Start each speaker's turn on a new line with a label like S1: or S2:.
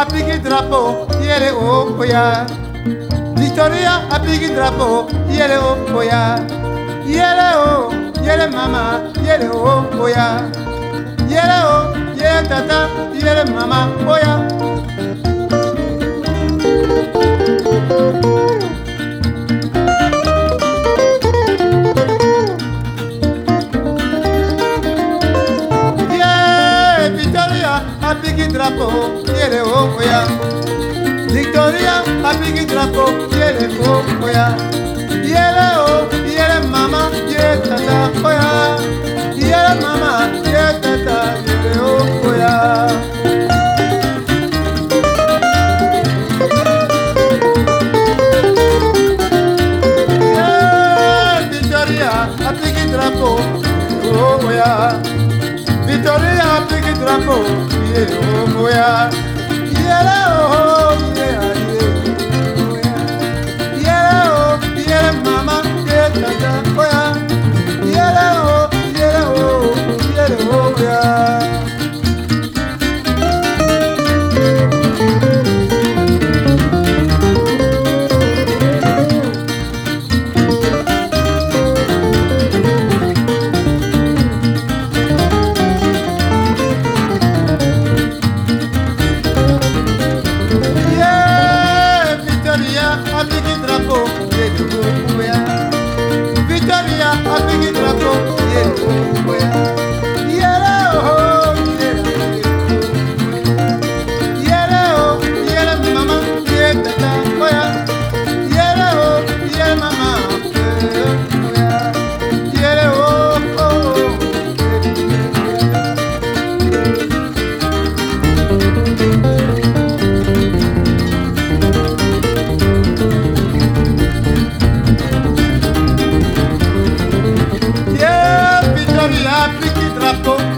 S1: apigi drapeau yele okoya victoria apigi drapeau yele okoya yele o yele mama yele okoya yele o yele tata yele mama oya Victoria, a big drapeau, yele o oya. Victoria, a big drapeau, yele o oya. Yele o, yele mama, yele tata, oya. Yele mama, yele tata, yele o oya. Yeah, Victoria, a big drapeau, oh. nítorí àbíkí drapeau yé òun bóyá yeah, oh. Bamako.